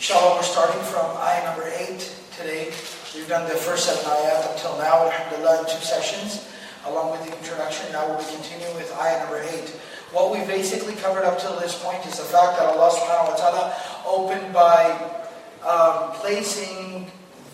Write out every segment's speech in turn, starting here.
Inshallah, we're starting from ayah number 8 today. We've done the first seven ayat until now, alhamdulillah, in two sessions, along with the introduction. Now we'll be continuing with ayah number 8. What we basically covered up till this point is the fact that Allah subhanahu wa ta'ala opened by um, placing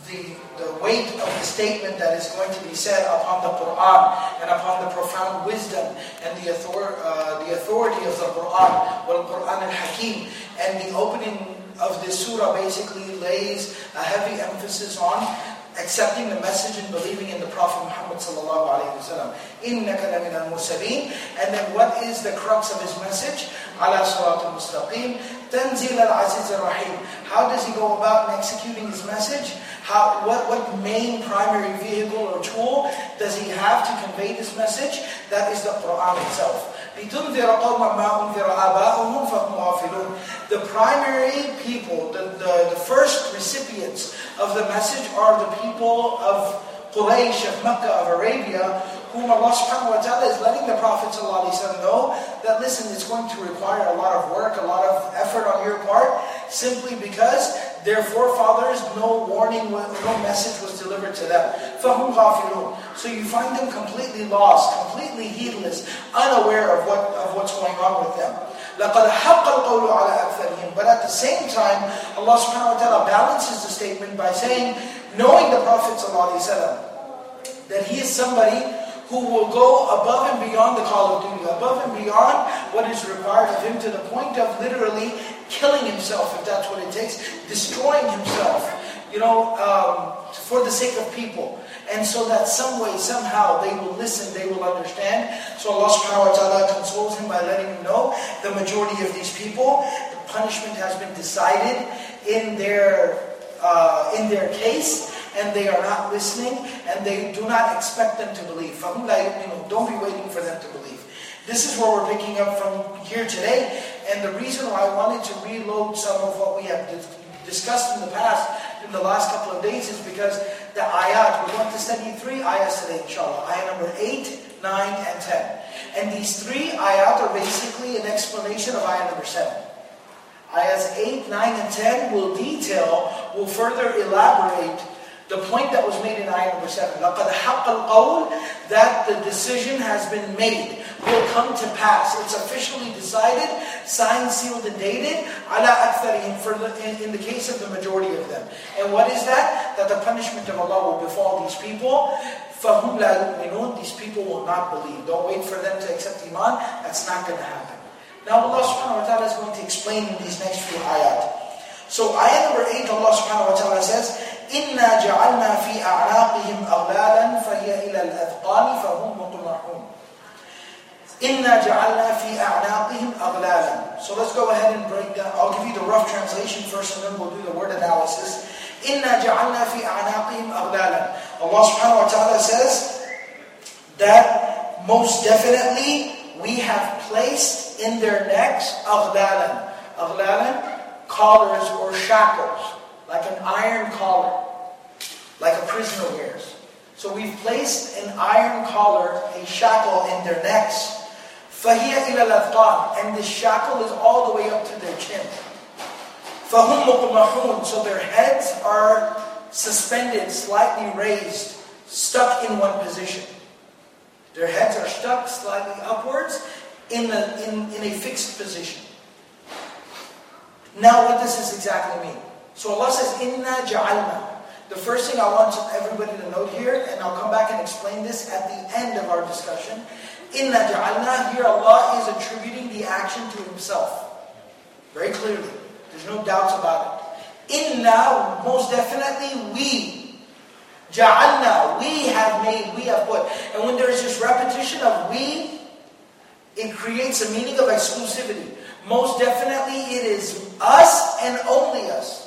the, the weight of the statement that is going to be said upon the Quran and upon the profound wisdom and the, author, uh, the authority of the Quran, well, Quran al-Hakim, and the opening of this surah basically lays a heavy emphasis on accepting the message and believing in the Prophet Muhammad sallallahu alaihi wasallam. إِنَّكَ لَمِنَ الْمُرْسَلِينَ And then what is the crux of his message? عَلَى صِرَاطِ الْمُسْتَقِيمِ تَنزِيلَ الْعَزِيزِ الرَّحِيمِ How does he go about in executing his message? How, what, what main primary vehicle or tool does he have to convey this message? That is the Quran itself. لِتُنذِرَ قَوْمًا مَا أُنذِرَ آبَاؤُهُمْ فَهُمْ غَافِلُونَ The primary people, the, the, the first recipients of the message are the people of Quraysh, of Mecca, of Arabia, whom Allah subhanahu wa ta'ala is letting the Prophet ﷺ know that listen, it's going to require a lot of work, a lot of effort on your part, simply because their forefathers, no warning, no message was delivered to them. فَهُمْ غَافِلُونَ So you find them completely lost, completely heedless, unaware of what of what's going on with them. لَقَدْ حَقَّ الْقَوْلُ عَلَىٰ أَكْثَرِهِمْ But at the same time, Allah subhanahu wa ta'ala balances the statement by saying, knowing the Prophet ﷺ, that he is somebody who will go above and beyond the call of duty, above and beyond what is required of him to the point of literally killing himself, if that's what it takes, destroying himself, you know, um, for the sake of people. And so that some way, somehow, they will listen, they will understand. So Allah subhanahu wa ta'ala consoles him by letting him know the majority of these people, the punishment has been decided in their, uh, in their case, and they are not listening and they do not expect them to believe. Don't be waiting for them to believe. This is where we're picking up from here today. And the reason why I wanted to reload some of what we have discussed in the past, in the last couple of days, is because the ayat, we're going to study three ayat today, inshallah. ayat number 8, 9, and 10. And these three ayat are basically an explanation of ayat number 7. Ayat 8, 9, and 10 will detail, will further elaborate the point that was made in ayah number 7, لَقَدْ حَقَّ الْقَوْلِ That the decision has been made, will come to pass. It's officially decided, signed, sealed, and dated, عَلَىٰ أَكْثَرِهِمْ for the, in, in the case of the majority of them. And what is that? That the punishment of Allah will befall these people. فَهُمْ لَا يُؤْمِنُونَ These people will not believe. Don't wait for them to accept Iman. That's not going to happen. Now Allah subhanahu wa ta'ala is going to explain in these next few ayat. So ayat number 8, Allah subhanahu wa ta'ala says, إِنَّا جَعَلْنَا فِي أَعْنَاقِهِمْ أَغْلَالًا فَهِيَ إِلَى الْأَذْقَانِ فَهُمْ مُقْمَحُونَ إِنَّا جَعَلْنَا فِي أَعْنَاقِهِمْ أَغْلَالًا So let's go ahead and break down. I'll give you the rough translation first and then we'll do the word analysis. إِنَّا جَعَلْنَا فِي أَعْنَاقِهِمْ أَغْلَالًا Allah subhanahu wa ta'ala says that most definitely we have placed in their necks أغلالا أغلالا collars or shackles, like an iron collar, like a prisoner wears. So we've placed an iron collar, a shackle in their necks. فَهِيَ إِلَى الْأَذْقَانِ And this shackle is all the way up to their chin. فَهُمْ مُقْمَحُونَ So their heads are suspended, slightly raised, stuck in one position. Their heads are stuck slightly upwards in, the, in, in a fixed position. Now, what does this exactly mean? So Allah says, Inna ja'alna. The first thing I want everybody to note here, and I'll come back and explain this at the end of our discussion. Inna ja'alna, here Allah is attributing the action to Himself. Very clearly. There's no doubts about it. Inna, most definitely we. Ja'alna, we have made, we have put. And when there is this repetition of we, it creates a meaning of exclusivity. Most definitely it is us and only us.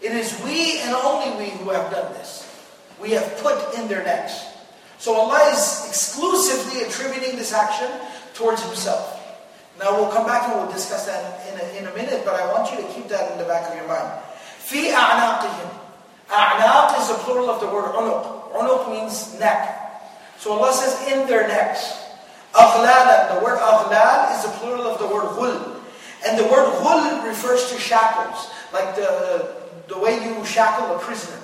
It is we and only we who have done this. We have put in their necks. So Allah is exclusively attributing this action towards Himself. Now we'll come back and we'll discuss that in a, in a minute, but I want you to keep that in the back of your mind. في أعناقهم. A'naq is the plural of the word unuq. Unuq means neck. So Allah says in their necks. Aghlalan, the word aghlal is the plural of the word ghul. And the word ghul refers to shackles, like the, the way you shackle a prisoner.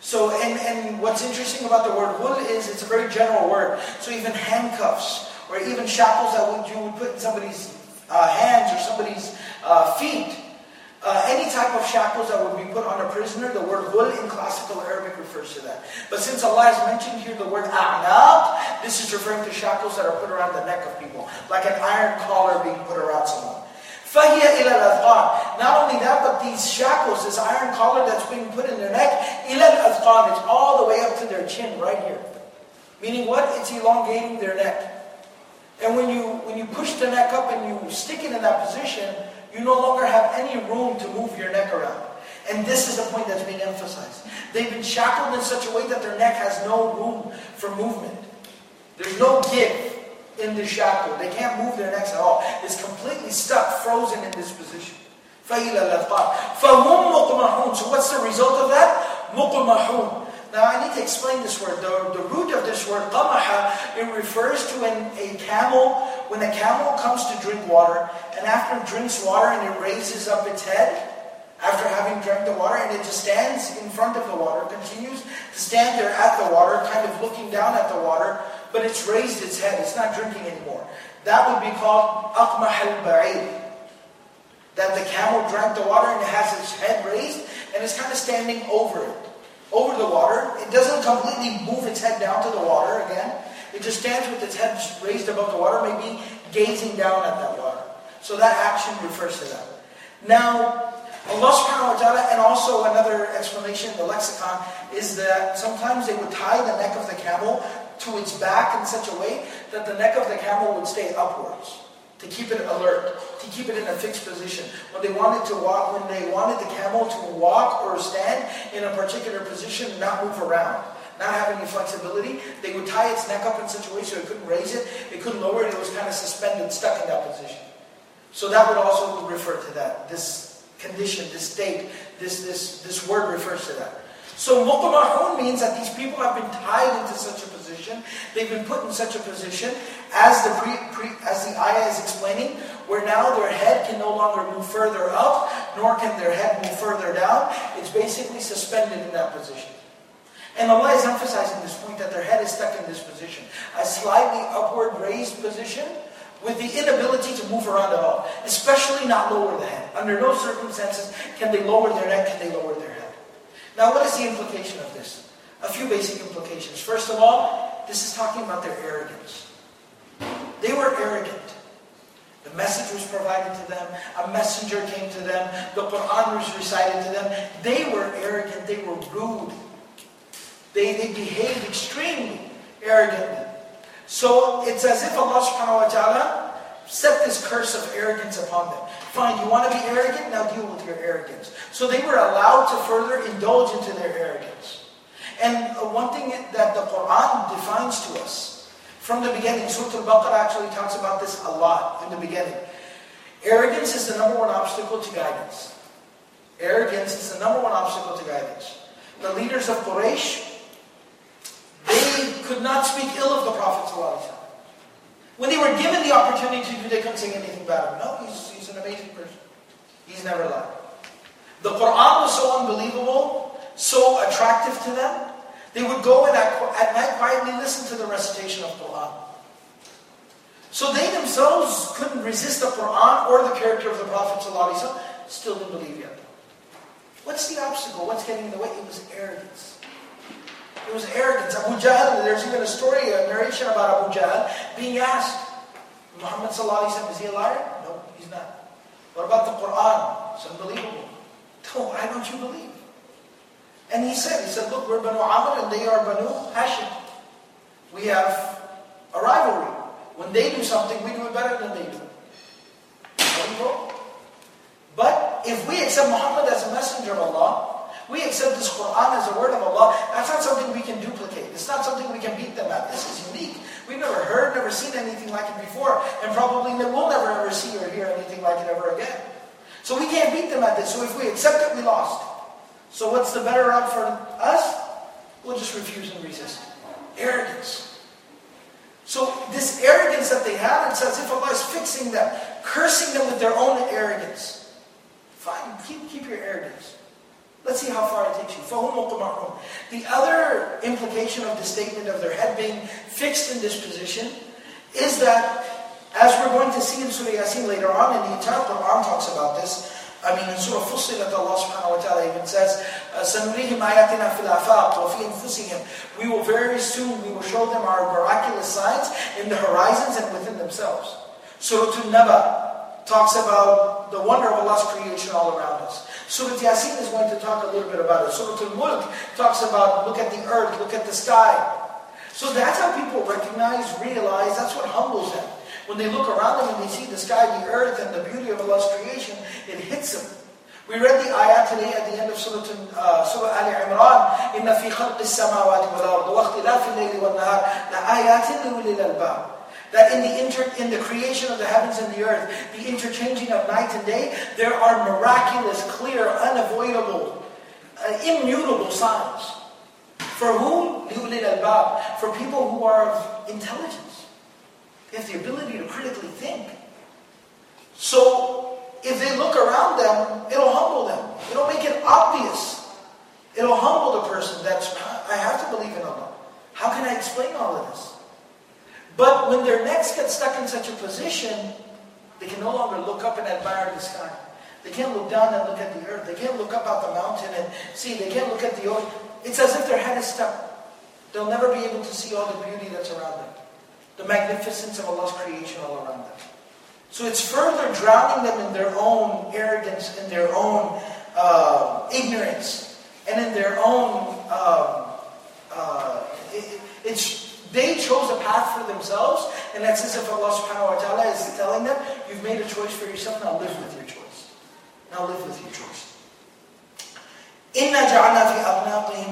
So, and, and what's interesting about the word ghul is it's a very general word. So even handcuffs, or even shackles that would, you would put in somebody's uh, hands or somebody's uh, feet, uh, any type of shackles that would be put on a prisoner, the word ghul in classical Arabic refers to that. But since Allah has mentioned here the word a'naq, this is referring to shackles that are put around the neck of people, like an iron collar being put around someone. Fahiya إِلَى Not only that, but these shackles, this iron collar that's being put in their neck, إِلَى الْأَذْقَانِ It's all the way up to their chin, right here. Meaning what? It's elongating their neck. And when you, when you push the neck up and you stick it in that position, you no longer have any room to move your neck around. And this is the point that's being emphasized. They've been shackled in such a way that their neck has no room for movement. There's no give in the shackle. They can't move their necks at all. It's completely stuck, frozen in this position. فَإِلَى الْأَذْقَانِ So what's the result of that? مُقْمَحُونَ now I need to explain this word. The, the root of this word, qamaha, it refers to when a camel, when a camel comes to drink water, and after it drinks water and it raises up its head, after having drank the water, and it just stands in front of the water, continues to stand there at the water, kind of looking down at the water, but it's raised its head, it's not drinking anymore. That would be called aqmah al-ba'ir. That the camel drank the water and it has its head raised, and it's kind of standing over it over the water. It doesn't completely move its head down to the water again. It just stands with its head raised above the water, maybe gazing down at that water. So that action refers to that. Now, Allah subhanahu wa ta'ala, and also another explanation in the lexicon, is that sometimes they would tie the neck of the camel to its back in such a way that the neck of the camel would stay upwards to keep it alert, to keep it in a fixed position. When they wanted to walk, when they wanted the camel to walk or stand in a particular position, not move around, not have any flexibility, they would tie its neck up in such a way so it couldn't raise it, it couldn't lower it, it was kind of suspended, stuck in that position. So that would also refer to that. This condition, this state, this this this word refers to that. So muqmahun means that these people have been tied into such a position, they've been put in such a position, as the, pre, pre, as the ayah is explaining, where now their head can no longer move further up, nor can their head move further down. It's basically suspended in that position. And Allah is emphasizing this point that their head is stuck in this position, a slightly upward raised position with the inability to move around at all, especially not lower the head. Under no circumstances can they lower their neck, can they lower their head. Now, what is the implication of this? A few basic implications. First of all, this is talking about their arrogance. They were arrogant. The message was provided to them. A messenger came to them. The Quran was recited to them. They were arrogant. They were rude. They, they behaved extremely arrogantly. So it's as if Allah subhanahu wa ta'ala set this curse of arrogance upon them. Fine, you want to be arrogant? Now deal with your arrogance. So they were allowed to further indulge into their arrogance. And uh, one thing that the Quran defines to us from the beginning, Surah Al-Baqarah actually talks about this a lot in the beginning. Arrogance is the number one obstacle to guidance. Arrogance is the number one obstacle to guidance. The leaders of Quraysh, they could not speak ill of the Prophet when they were given the opportunity to, do, they couldn't say anything about him. No, he's, he's an amazing person. He's never lied. The Quran was so unbelievable, so attractive to them, they would go and at, at night quietly listen to the recitation of Quran. So they themselves couldn't resist the Quran or the character of the Prophet still didn't believe yet. What's the obstacle? What's getting in the way? It was arrogance. It was arrogance. Abu Jahl, there's even a story, a narration about Abu Jahl being asked, Muhammad sallallahu is he a liar? No, he's not. What about the Quran? It's unbelievable. No, why don't you believe? And he said, he said, look, we're Banu Amr and they are Banu Hashim. We have a rivalry. When they do something, we do it better than they do. But if we accept Muhammad as a messenger of Allah, We accept this Quran as a word of Allah. That's not something we can duplicate. It's not something we can beat them at. This is unique. We've never heard, never seen anything like it before, and probably will never ever see or hear anything like it ever again. So we can't beat them at this. So if we accept it, we lost. So what's the better route for us? We'll just refuse and resist. Arrogance. So this arrogance that they have, it's as if Allah is fixing them, cursing them with their own arrogance. Fine, keep, keep your arrogance. Let's see how far it takes you. The other implication of the statement of their head being fixed in this position is that, as we're going to see in Surah Yasin later on, and the entire Quran talks about this, I mean, in Surah Fussilat, Allah subhanahu wa ta'ala even says, سَنُرِيهِمْ آيَاتِنَا فِي الْآفَاقِ وَفِي أَنفُسِهِمْ We will very soon, we will show them our miraculous signs in the horizons and within themselves. Surah An-Naba talks about the wonder of Allah's creation all around us. Surah Yasin is going to talk a little bit about it. Surah Al-Mulk talks about, look at the earth, look at the sky. So that's how people recognize, realize, that's what humbles them. When they look around them and they see the sky, the earth, and the beauty of Allah's creation, it hits them. We read the ayat today at the end of Surah, uh, Surah Al Imran. إِنَّ فِي خَلْقِ السَّمَاوَاتِ وَالْأَرْضِ وَاخْتِلَافِ اللَّيْلِ وَالنَّهَارِ لَآيَاتٍ لِأُولِي الْأَلْبَابِ that in the, inter- in the creation of the heavens and the earth, the interchanging of night and day, there are miraculous, clear, unavoidable, uh, immutable signs. For whom? al-bab. For people who are of intelligence. They have the ability to critically think. So, if they look around them, it'll humble them. It'll make it obvious. It'll humble the person that's, I have to believe in Allah. How can I explain all of this? But when their necks get stuck in such a position, they can no longer look up and admire the sky. They can't look down and look at the earth. They can't look up at the mountain and see. They can't look at the ocean. It's as if their head is stuck. They'll never be able to see all the beauty that's around them the magnificence of Allah's creation all around them. So it's further drowning them in their own arrogance, in their own uh, ignorance, and in their own. Um, uh, it, it's they chose a path for themselves, and that's as if Allah Subhanahu wa Taala is telling them, "You've made a choice for yourself. Now live with your choice. Now live with your choice." إنا جعلنا في أعناقهم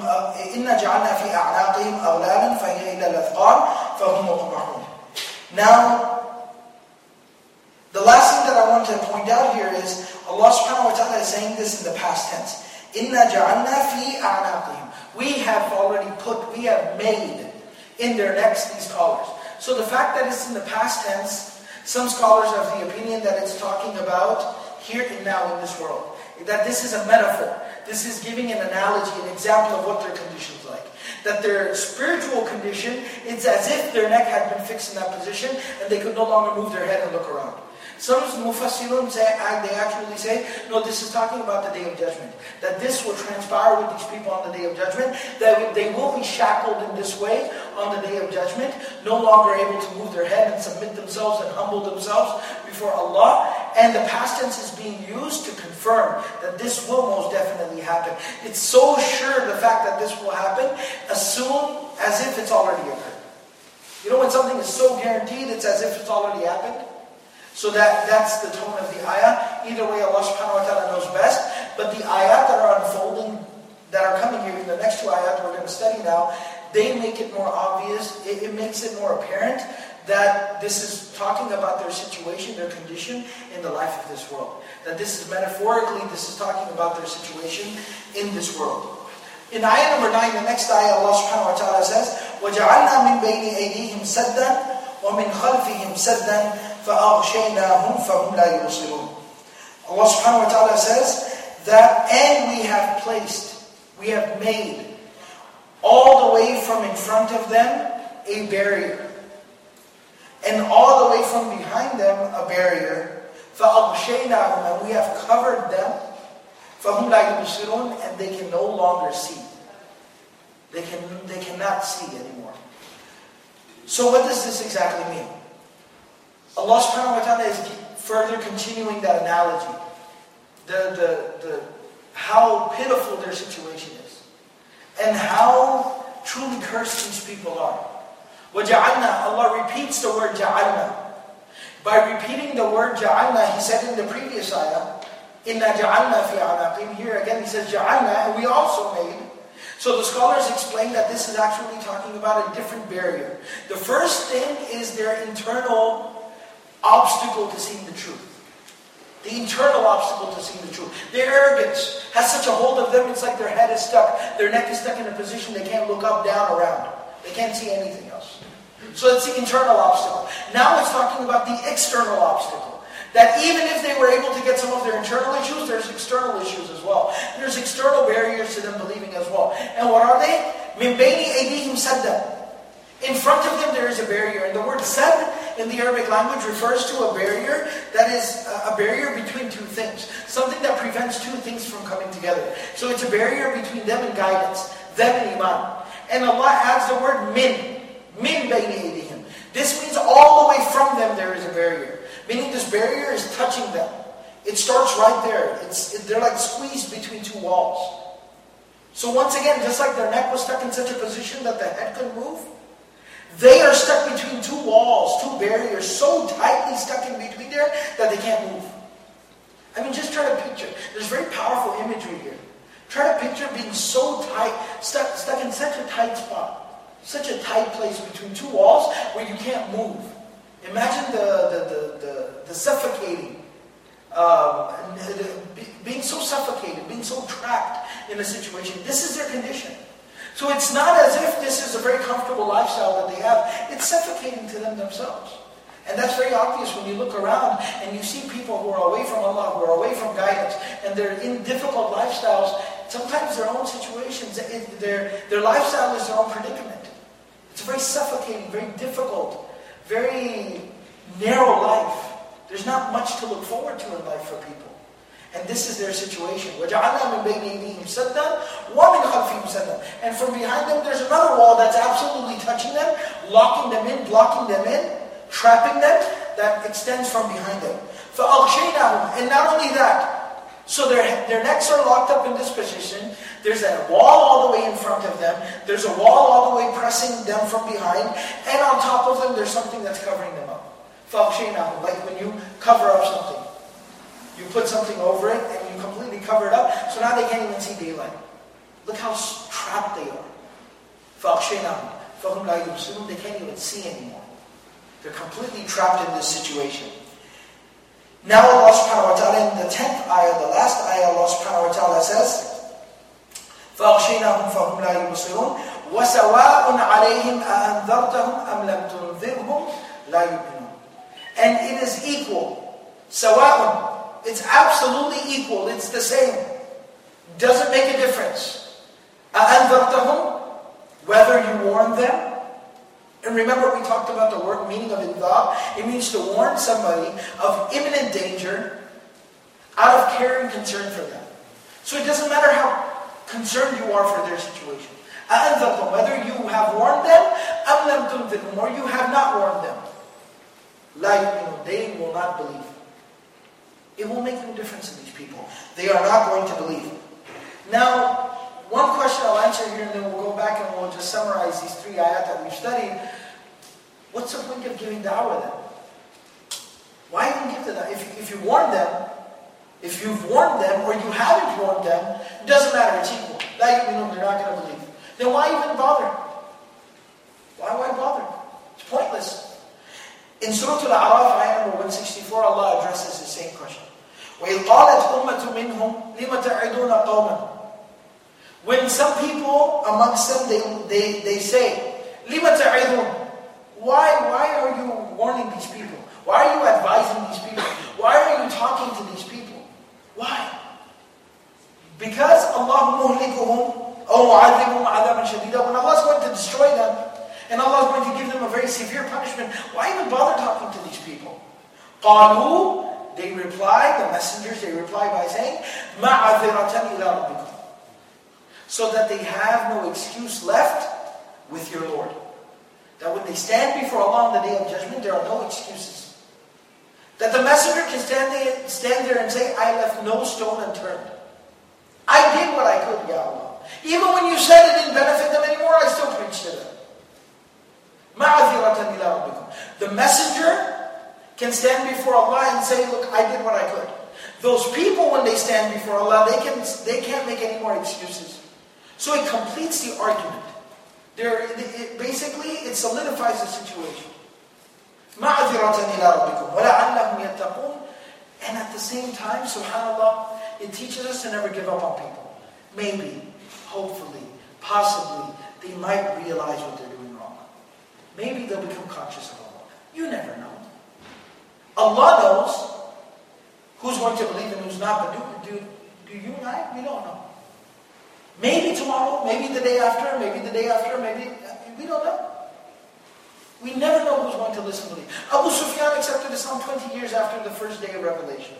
إنا جعلنا في أعناقهم أغلالا فهي إلى الأذقان فهم مقمحون. Now, the last thing that I want to point out here is Allah subhanahu wa ta'ala is saying this in the past tense. إنا جعلنا في أعناقهم. We have already put, we have made in their necks these collars. So the fact that it's in the past tense, some scholars have the opinion that it's talking about here and now in this world. That this is a metaphor. This is giving an analogy, an example of what their condition is like. That their spiritual condition, it's as if their neck had been fixed in that position and they could no longer move their head and look around. Some Mufassirun say, they actually say, no, this is talking about the day of judgment. That this will transpire with these people on the day of judgment. That they will be shackled in this way on the day of judgment, no longer able to move their head and submit themselves and humble themselves before Allah. And the past tense is being used to confirm that this will most definitely happen. It's so sure the fact that this will happen, assume as if it's already occurred. You know when something is so guaranteed, it's as if it's already happened? So that, that's the tone of the ayah. Either way, Allah subhanahu wa ta'ala knows best. But the ayat that are unfolding, that are coming here in the next two ayat we're going to study now, they make it more obvious, it, it makes it more apparent that this is talking about their situation, their condition in the life of this world. That this is metaphorically, this is talking about their situation in this world. In ayah number 9, the next ayah, Allah subhanahu wa ta'ala says, وَجَعَلْنَا مِن بَيْنِ أَيْدِيهِمْ سَدًّا وَمِنْ خَلْفِهِمْ سَدًّا فَأَغْشَيْنَاهُمْ فَهُمْ لَا يُبْصِرُونَ Allah subhanahu wa ta'ala says that, and we have placed, we have made, all the way from in front of them a barrier. And all the way from behind them a barrier. فَأَغْشَيْنَاهُمْ And we have covered them. فَهُمْ لَا يُبْصِرُونَ And they can no longer see. They, can, they cannot see anymore. So what does this exactly mean? Allah subhanahu wa ta'ala is further continuing that analogy. The, the, the, how pitiful their situation is. is And how truly cursed these people are. وَجَعَلْنَا Allah repeats the word جَعَلْنَا. By repeating the word جَعَلْنَا, He said in the previous ayah, Inna ja'alna fi anaqim. Here again he says ja'alna, and we also made. So the scholars explain that this is actually talking about a different barrier. The first thing is their internal obstacle to seeing the truth. The internal obstacle to seeing the truth. Their arrogance has such a hold of them, it's like their head is stuck. Their neck is stuck in a position they can't look up, down, around. They can't see anything else. So it's the internal obstacle. Now it's talking about the external obstacle. That even if they were able to get some of their internal issues, there's external issues as well. There's external barriers to them believing as well. And what are they? مِن بَيْنِ أَيْدِيهِمْ سَدًّا in front of them there is a barrier. And the word sad in the Arabic language refers to a barrier that is uh, a barrier between two things. Something that prevents two things from coming together. So it's a barrier between them and guidance, them and iman. And Allah adds the word min. Min bayni. This means all the way from them there is a barrier. Meaning this barrier is touching them. It starts right there. It's, it, they're like squeezed between two walls. So once again, just like their neck was stuck in such a position that the head couldn't move, they are stuck between two walls, two barriers, so tightly stuck in between there that they can't move. I mean, just try to picture. There's very powerful imagery here. Try to picture being so tight, stuck, stuck in such a tight spot, such a tight place between two walls where you can't move. Imagine the, the, the, the, the suffocating, um, being so suffocated, being so trapped in a situation. This is their condition. So it's not as if this is a very comfortable lifestyle that they have. It's suffocating to them themselves. And that's very obvious when you look around and you see people who are away from Allah, who are away from guidance, and they're in difficult lifestyles. Sometimes their own situations, their, their lifestyle is their own predicament. It's very suffocating, very difficult, very narrow life. There's not much to look forward to in life for people. And this is their situation. وَجَعَلْنَا مِنْ بَيْنِ أَيْدِيهِمْ سَدًّا وَمِنْ خَلْفِهِمْ سَدًّا And from behind them, there's another wall that's absolutely touching them, locking them in, blocking them in, trapping them, that extends from behind them. فَأَغْشَيْنَاهُمْ And not only that, so their, their necks are locked up in this position. There's a wall all the way in front of them. There's a wall all the way pressing them from behind. And on top of them, there's something that's covering them up. فَأَغْشَيْنَاهُمْ Like when you cover up something. You put something over it and you completely cover it up, so now they can't even see daylight. Look how trapped they are. They can't even see anymore. They're completely trapped in this situation. Now Allah subhanahu wa ta'ala in the 10th ayah, the last ayah, Allah subhanahu wa ta'ala says, فَأَغْشِينَاهُمْ فَهُمْ لَا يُبْصِرُونَ وَسَوَاءٌ عَلَيْهِمْ أَأَنذَرْتَهُمْ أَمْ لَمْ تُنذِرْهُمْ لَا يُؤْمِنُونَ And it is equal. سَوَاءٌ it's absolutely equal. It's the same. Doesn't make a difference. أَأَنذَرْتَهُمْ Whether you warn them. And remember we talked about the word meaning of indhar. It means to warn somebody of imminent danger out of care and concern for them. So it doesn't matter how concerned you are for their situation. أَأَنذَرْتَهُمْ Whether you have warned them أَمْ لَمْ تُنذِرْهُمْ Or you have not warned them. لَا يُؤْمِنُونَ They will not believe. It will make no difference to these people. They are not going to believe. Now, one question I'll answer here, and then we'll go back and we'll just summarize these three ayat that we've studied. What's the point of giving da'wah then? Why even give the them? If, if you warn them, if you've warned them or you haven't warned them, it doesn't matter, it's equal. That, you know, they're not going to believe. Then why even bother? Why, why bother? It's pointless. In Surah Al-A'raf, ayah number 164, Allah addresses the same question. وَإِذْ قَالَتْ أُمَّةٌ مِّنْهُمْ لِمَ تَعِدُونَ قَوْمًا When some people amongst them, they, they, they say, لِمَ تَعِدُونَ Why, why are you warning these people? Why are you advising these people? Why are you talking to these people? Why? Because Allah مُهْلِكُهُمْ أو معذبهم عذابا شديدا when Allah is going to destroy them and Allah is going to give them a very severe punishment why even bother talking to these people قالوا they reply, the messengers, they reply by saying, مَعَذِرَةً إِلَىٰ رَبِّكُمْ So that they have no excuse left with your Lord. That when they stand before Allah on the day of judgment, there are no excuses. That the messenger can stand there, stand there and say, I left no stone unturned. I did what I could, Ya Allah. Even when you said it didn't benefit them anymore, I still preached to them. مَعَذِرَةً إِلَىٰ رَبِّكُمْ The messenger can stand before Allah and say, look, I did what I could. Those people, when they stand before Allah, they, can, they can't make any more excuses. So it completes the argument. There, it, basically, it solidifies the situation. مَعْذِرَةً إِلَىٰ رَبِّكُمْ وَلَعَلَّهُمْ يَتَّقُونَ And at the same time, subhanAllah, it teaches us to never give up on people. Maybe, hopefully, possibly, they might realize what they're doing wrong. Maybe they'll become conscious of Allah. You never know. Allah knows who's going to believe and who's not, but do, do, do you and I? We don't know. Maybe tomorrow, maybe the day after, maybe the day after, maybe, uh, we don't know. We never know who's going to listen to me. Abu Sufyan accepted Islam 20 years after the first day of revelation.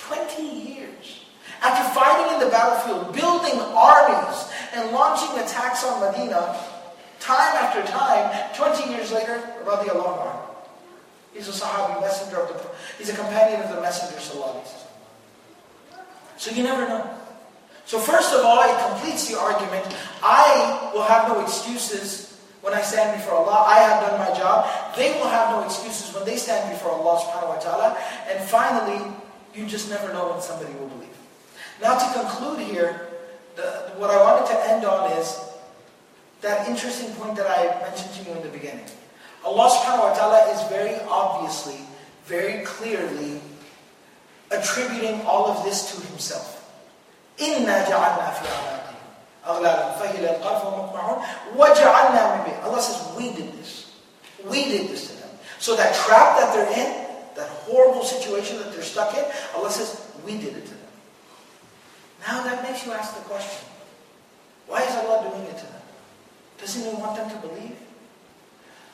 20 years. After fighting in the battlefield, building armies, and launching attacks on Medina, time after time, 20 years later, radiallahu anhu. He's a Sahabi, messenger of the He's a companion of the Messenger So you never know. So first of all, it completes the argument. I will have no excuses when I stand before Allah. I have done my job. They will have no excuses when they stand before Allah subhanahu wa ta'ala. And finally, you just never know when somebody will believe. Now to conclude here, the, what I wanted to end on is that interesting point that I mentioned to you in the beginning. Allah subhanahu wa ta'ala is very obviously, very clearly attributing all of this to Himself. إِنَّا جَعَلْنَا فِي أَعْنَاقِهِمْ أَغْلَالًا فَهِيَ الْقَلْفُ وَمُقْمَعُونَ وَجَعَلْنَا مِنْ Allah says, we did this. We did this to them. So that trap that they're in, that horrible situation that they're stuck in, Allah says, we did it to them. Now that makes you ask the question, why is Allah doing it to them? Doesn't He want them to believe?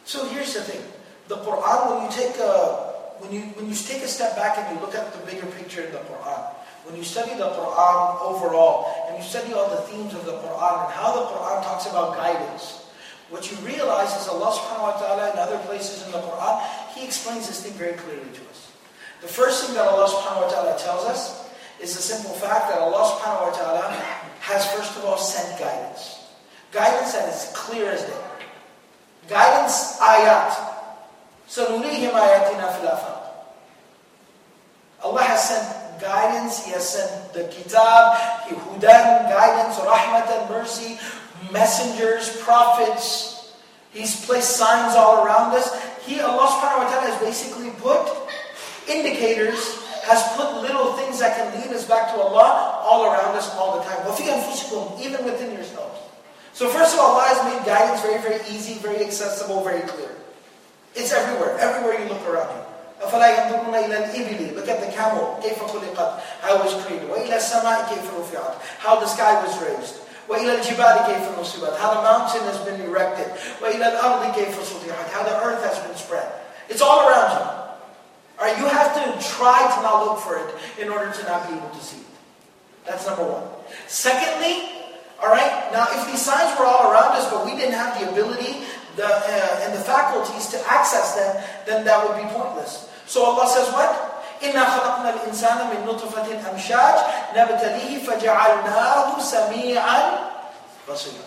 So here's the thing. The Quran, when you take a, when you, when you take a step back and you look at the bigger picture in the Quran, when you study the Quran overall, and you study all the themes of the Quran and how the Quran talks about guidance, what you realize is Allah subhanahu wa ta'ala in other places in the Quran, He explains this thing very clearly to us. The first thing that Allah subhanahu wa ta'ala tells us is the simple fact that Allah subhanahu wa ta'ala has first of all sent guidance. Guidance that is clear as day. Guidance ayat. سَنُرِيهِمْ آيَاتِنَا فِي الْأَفَاقِ Allah has sent guidance, He has sent the kitab, hudan, guidance, rahmatan, mercy, messengers, prophets. He's placed signs all around us. He, Allah subhanahu wa ta'ala has basically put indicators has put little things that can lead us back to Allah all around us all the time. Even within yourselves. So first of all, Allah has made guidance very, very easy, very accessible, very clear. It's everywhere. Everywhere you look around you. أفلا ينظرون إلى الإبل Look at the camel كيف خلقت How it was created وإلى السماء كيف رفعت How the sky was raised وإلى الجبال كيف نصبت How the mountain has been erected وإلى الأرض كيف سطحت How the earth has been spread It's all around you all right, you have to try to not look for it in order to not be able to see it. That's number one. Secondly, all right, now if these signs were all around us, but we didn't have the ability the, uh, and the faculties to access them, then that would be pointless. So Allah says what? إِنَّا خَلَقْنَا الْإِنسَانَ مِن نُطْفَةٍ أَمْشَاجٍ نَبْتَلِيهِ فَجَعَلْنَاهُ سَمِيعًا بَصِيرًا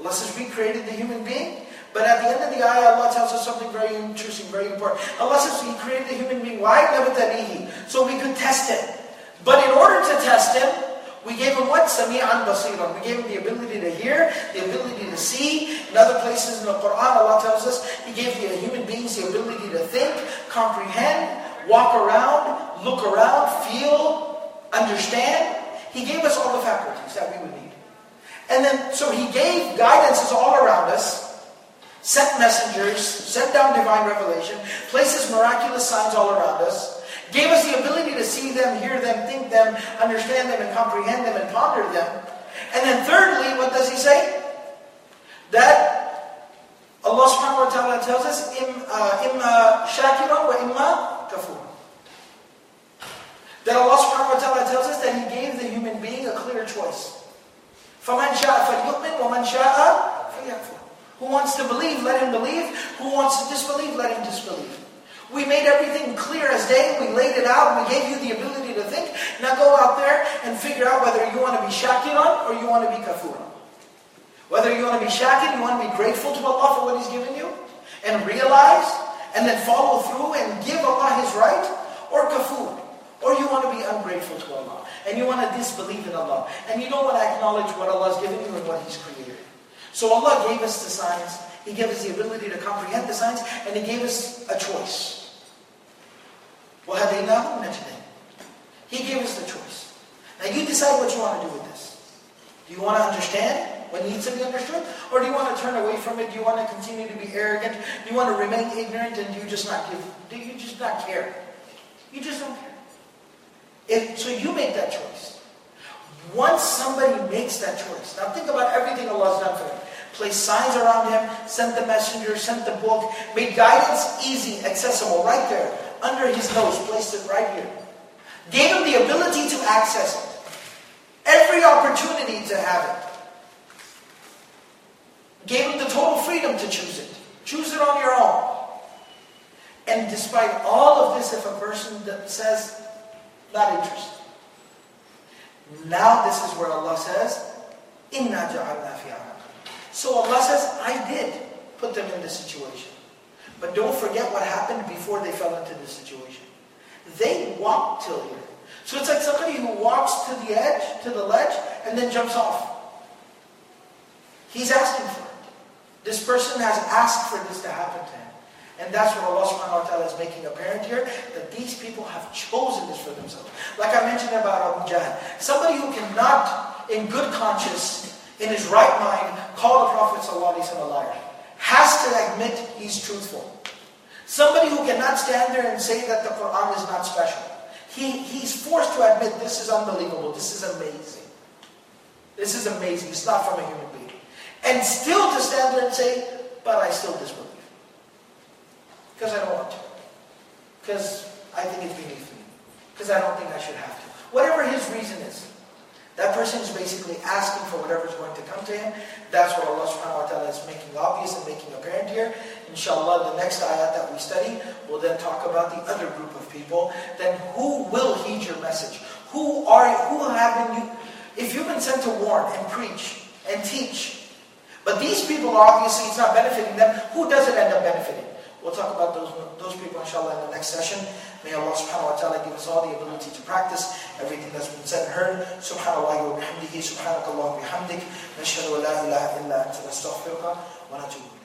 Allah says we created the human being but at the end of the ayah, Allah tells us something very interesting, very important. Allah says He created the human being. Why? So we could test him. But in order to test him, we gave him what? Sami'an basiran. We gave him the ability to hear, the ability to see. In other places in the Quran, Allah tells us He gave the human beings the ability to think, comprehend, walk around, look around, feel, understand. He gave us all the faculties that we would need. And then, so He gave guidances all around us sent messengers, sent down divine revelation, places miraculous signs all around us, gave us the ability to see them, hear them, think them, understand them, and comprehend them, and ponder them. And then thirdly, what does he say? That Allah subhanahu wa ta'ala tells us, uh, imma shakira wa imma kafur. That Allah subhanahu wa ta'ala tells us that He gave the human being a clear choice. فَمَنْ شَاءَ فَلْيُؤْمِنْ وَمَنْ شَاءَ فَلْيَكْفُرْ who wants to believe, let him believe. Who wants to disbelieve, let him disbelieve. We made everything clear as day. We laid it out. We gave you the ability to think. Now go out there and figure out whether you want to be shakiran or you want to be kafuran. Whether you want to be shakir, you want to be grateful to Allah for what He's given you, and realize, and then follow through and give Allah His right, or kafur. Or you want to be ungrateful to Allah. And you want to disbelieve in Allah. And you don't want to acknowledge what Allah has given you and what He's created. So Allah gave us the signs. He gave us the ability to comprehend the signs. And He gave us a choice. وَهَدَيْنَاهُ نَجْدَيْنِ He gave us the choice. Now you decide what you want to do with this. Do you want to understand what needs to be understood? Or do you want to turn away from it? Do you want to continue to be arrogant? Do you want to remain ignorant and do you just not give? Do you just not care? You just don't care. If, so you make that choice. Once somebody makes that choice, now think about everything Allah has done for him. Placed signs around him, sent the messenger, sent the book, made guidance easy, accessible, right there, under his nose, placed it right here. Gave him the ability to access it. Every opportunity to have it. Gave him the total freedom to choose it. Choose it on your own. And despite all of this, if a person says, not interested. Now this is where Allah says, Inna ja'alna fi So Allah says, I did put them in this situation. But don't forget what happened before they fell into this situation. They walked till here. So it's like somebody who walks to the edge, to the ledge, and then jumps off. He's asking for it. This person has asked for this to happen to him. And that's what Allah subhanahu wa ta'ala is making apparent here, that these people have chosen this for themselves. Like I mentioned about Abu Jahl. Somebody who cannot, in good conscience, in his right mind, call the Prophet a liar, has to admit he's truthful. Somebody who cannot stand there and say that the Quran is not special. He, he's forced to admit this is unbelievable, this is amazing. This is amazing, it's not from a human being. And still to stand there and say, but I still disbelieve. Because I don't want to. Because I think it's beneath me. Because I don't think I should have to. Whatever his reason is. That person is basically asking for whatever is going to come to him. That's what Allah subhanahu wa ta'ala is making obvious and making apparent here. Inshallah, the next ayat that we study will then talk about the other group of people. Then who will heed your message? Who are who have been you if you've been sent to warn and preach and teach, but these people obviously it's not benefiting them, who does it end up benefiting? We'll talk about those, those people inshallah in the next session. May Allah subhanahu wa ta'ala give us all the ability to practice everything that's been said and heard. Subhanallah wa bihamdihi, subhanakallah wa bihamdik. Nashhadu wa la ilaha illa anta nastaghfiruka wa natubu